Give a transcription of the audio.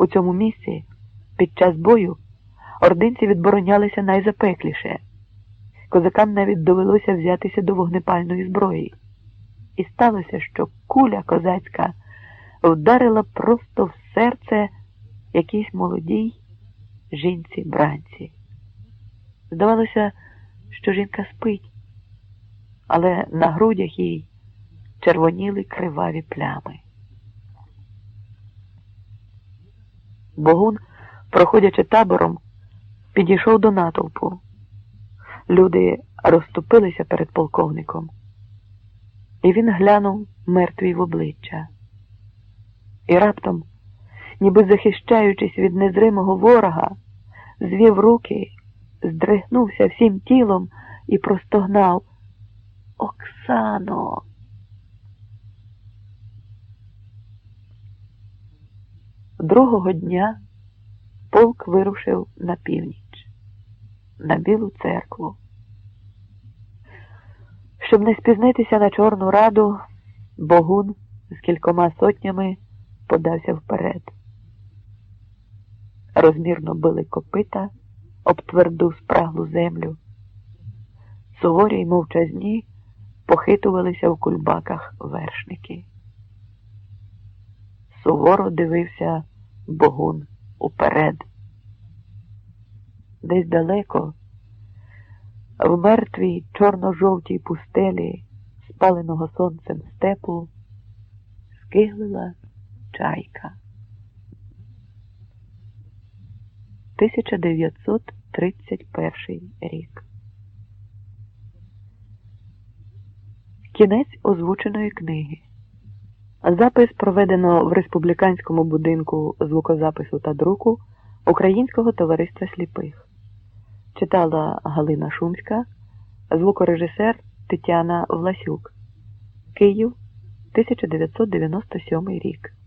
У цьому місці під час бою ординці відборонялися найзапекліше. Козакам навіть довелося взятися до вогнепальної зброї. І сталося, що куля козацька вдарила просто в серце якійсь молодій жінці бранці. Здавалося, що жінка спить, але на грудях їй червоніли криваві плями. Богун, проходячи табором, підійшов до натовпу. Люди розступилися перед полковником, і він глянув мертвій в обличчя. І раптом, ніби захищаючись від незримого ворога, звів руки, здригнувся всім тілом і простогнав Оксано. Другого дня полк вирушив на північ, на Білу церкву. Щоб не спізнитися на Чорну Раду, Богун з кількома сотнями подався вперед. Розмірно били копита об тверду спраглу землю. Суворі й мовчазні похитувалися в кульбаках вершники. Суворо дивився Богун уперед. Десь далеко, в мертвій чорно-жовтій пустелі, спаленого сонцем степу, скиглила чайка. 1931 рік. Кінець озвученої книги. Запис проведено в республіканському будинку звукозапису та друку Українського товариства сліпих. Читала Галина Шумська, звукорежисер Тетяна Власюк. Київ, 1997 рік.